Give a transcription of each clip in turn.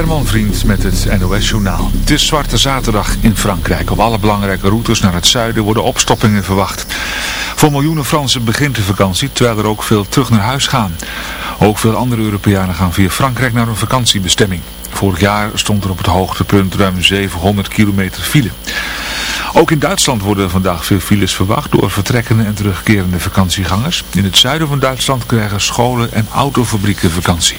Herman Vriend met het NOS-journaal. Het is Zwarte Zaterdag in Frankrijk. Op alle belangrijke routes naar het zuiden worden opstoppingen verwacht. Voor miljoenen Fransen begint de vakantie, terwijl er ook veel terug naar huis gaan. Ook veel andere Europeanen gaan via Frankrijk naar een vakantiebestemming. Vorig jaar stond er op het hoogtepunt ruim 700 kilometer file. Ook in Duitsland worden vandaag veel files verwacht door vertrekkende en terugkerende vakantiegangers. In het zuiden van Duitsland krijgen scholen en autofabrieken vakantie.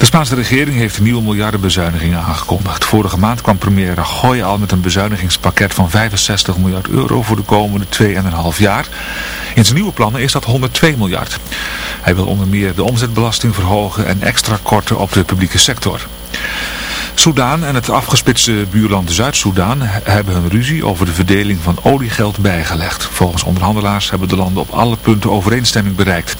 De Spaanse regering heeft nieuwe miljardenbezuiniging aangekondigd. Vorige maand kwam premier Rajoy al met een bezuinigingspakket van 65 miljard euro voor de komende 2,5 jaar. In zijn nieuwe plannen is dat 102 miljard. Hij wil onder meer de omzetbelasting verhogen en extra korten op de publieke sector. Soudaan en het afgespitste buurland Zuid-Soedan hebben hun ruzie over de verdeling van oliegeld bijgelegd. Volgens onderhandelaars hebben de landen op alle punten overeenstemming bereikt.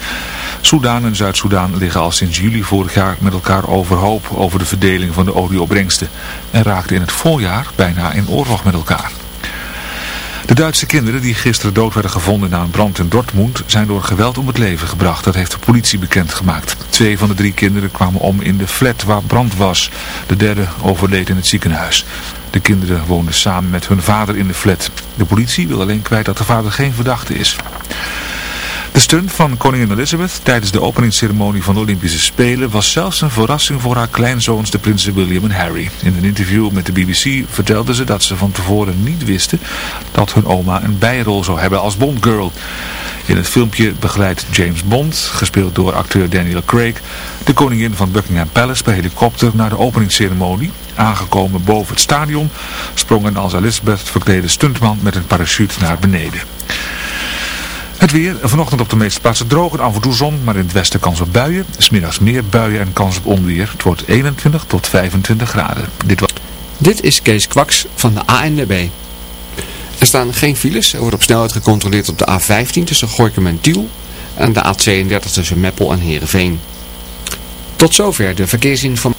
Soudaan en Zuid-Soedan liggen al sinds juli vorig jaar met elkaar overhoop over de verdeling van de olieopbrengsten en raakten in het voorjaar bijna in oorlog met elkaar. De Duitse kinderen die gisteren dood werden gevonden na een brand in Dortmund zijn door geweld om het leven gebracht. Dat heeft de politie bekendgemaakt. Twee van de drie kinderen kwamen om in de flat waar brand was. De derde overleed in het ziekenhuis. De kinderen woonden samen met hun vader in de flat. De politie wil alleen kwijt dat de vader geen verdachte is. De stunt van koningin Elizabeth tijdens de openingsceremonie van de Olympische Spelen was zelfs een verrassing voor haar kleinzoons de prinsen William en Harry. In een interview met de BBC vertelde ze dat ze van tevoren niet wisten dat hun oma een bijrol zou hebben als Bondgirl. In het filmpje begeleidt James Bond, gespeeld door acteur Daniel Craig, de koningin van Buckingham Palace per helikopter naar de openingsceremonie. Aangekomen boven het stadion sprong een als Elizabeth verklede stuntman met een parachute naar beneden. Het weer, vanochtend op de meeste plaatsen droog en af en toe zon, maar in het westen kans op buien. Smiddags meer buien en kans op onweer. Het wordt 21 tot 25 graden. Dit, was... Dit is Kees Kwaks van de ANWB. Er staan geen files. Er wordt op snelheid gecontroleerd op de A15 tussen Gorkum en Tiel. En de A32 tussen Meppel en Heerenveen. Tot zover de verkeersinformatie.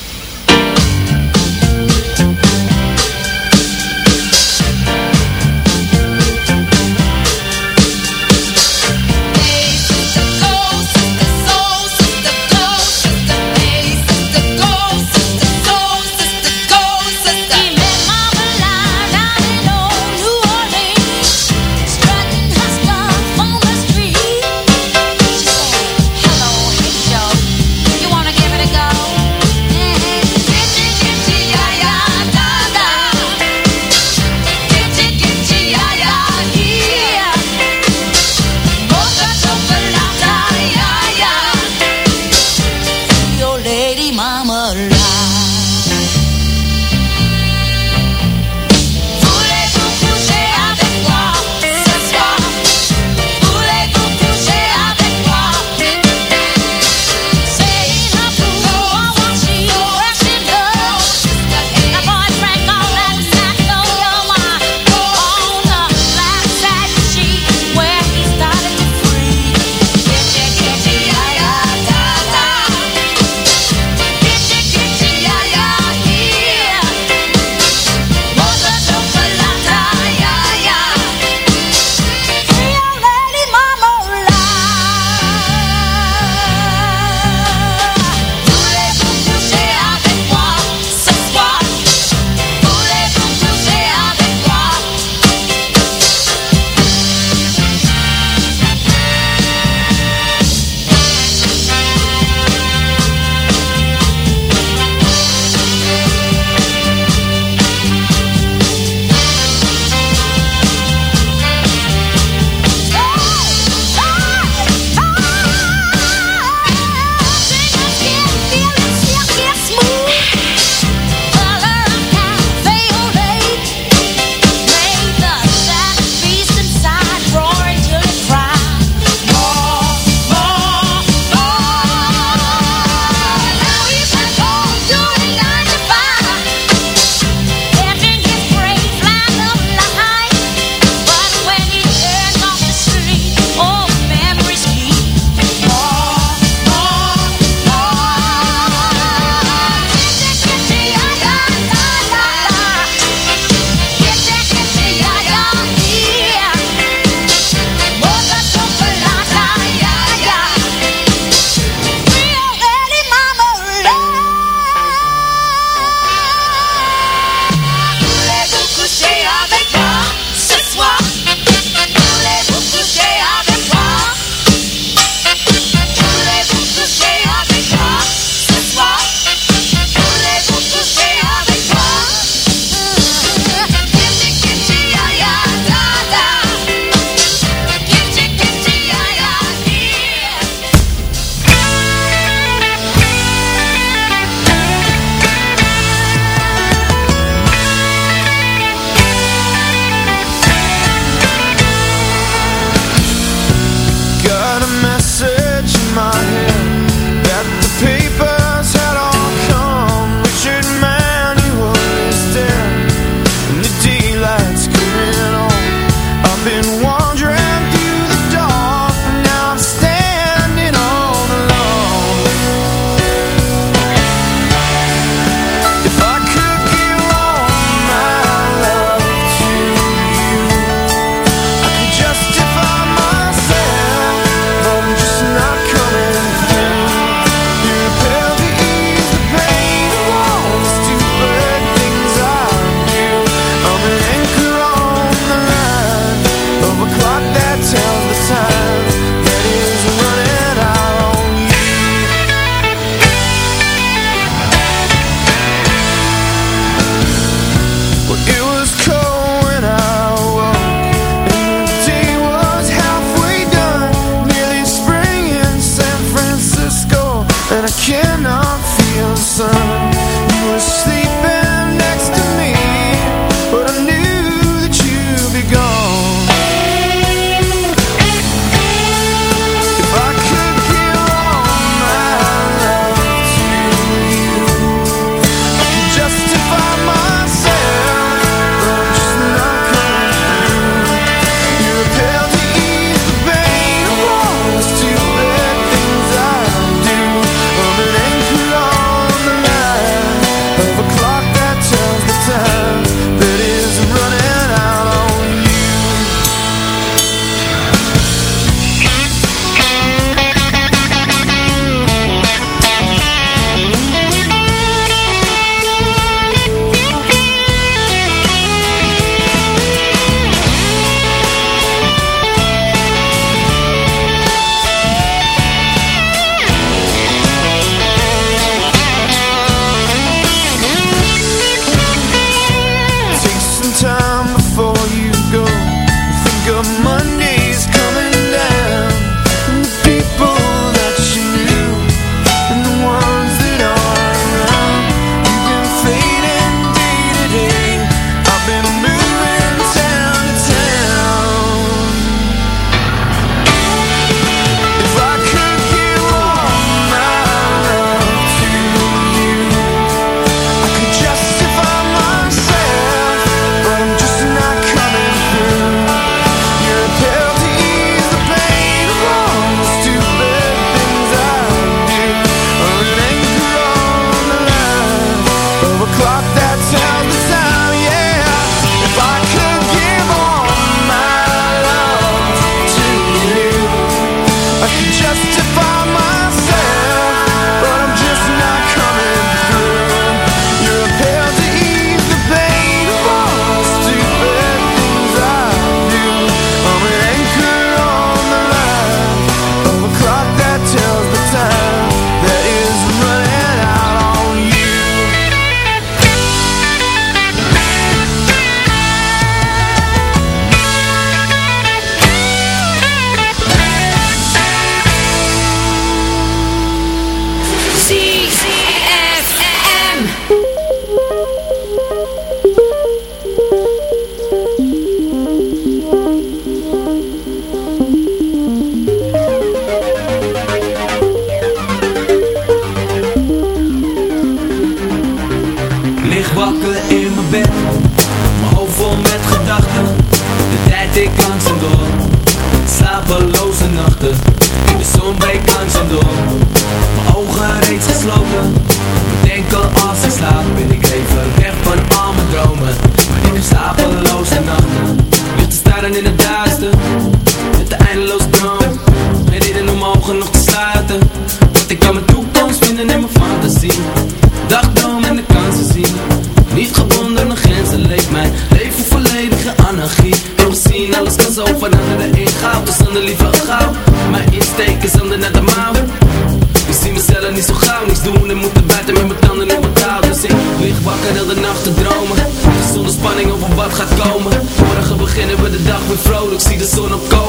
So I'm gone.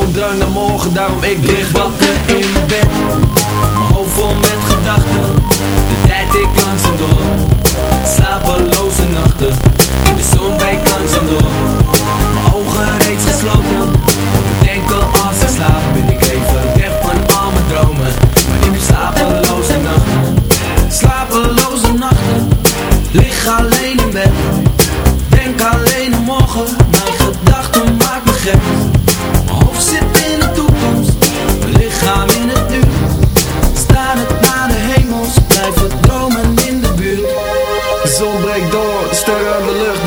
zo'n drang naar morgen, daarom ik lig wakker in bed.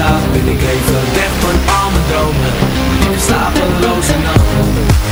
slaap Ben ik even weg van al mijn dromen. Ik heb slapeloze nachten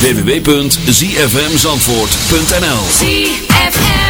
www.zfmzandvoort.nl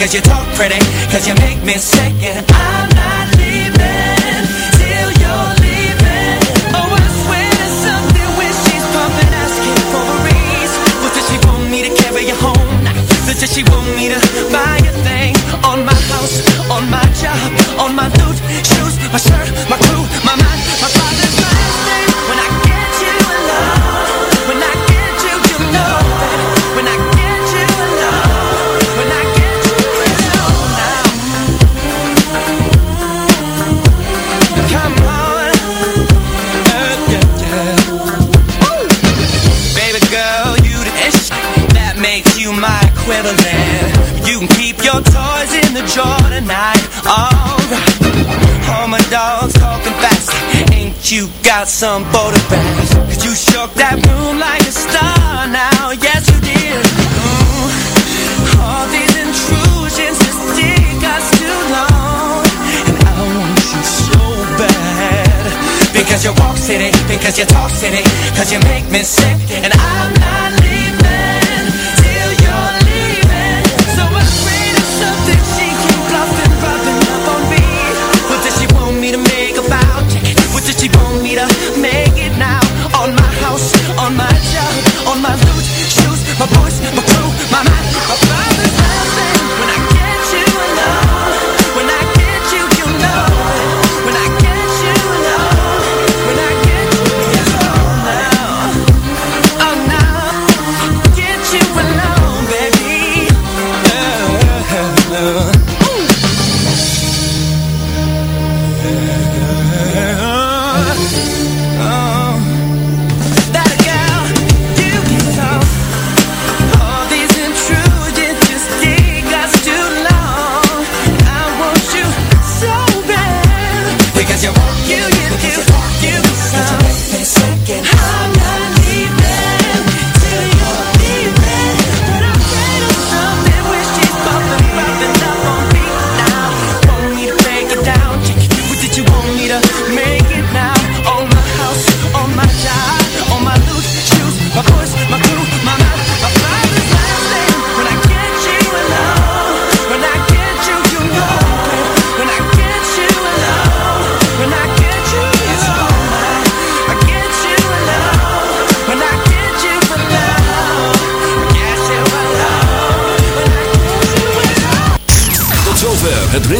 Cause you talk pretty, cause you make me sick and I you got some border bags Cause you shook that room like a star. Now, yes you did. Ooh, All these intrusions just stick us too long. And I want you so bad. Because you walk city, because you talk city Cause you make me sick. And I'm not leaving